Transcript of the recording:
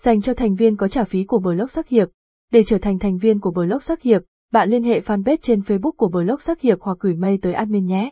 dành cho thành viên có trả phí của Blog Sắc Hiệp. Để trở thành thành viên của Blog Sắc Hiệp, bạn liên hệ fanpage trên Facebook của Blog Sắc Hiệp hoặc gửi mail tới admin nhé.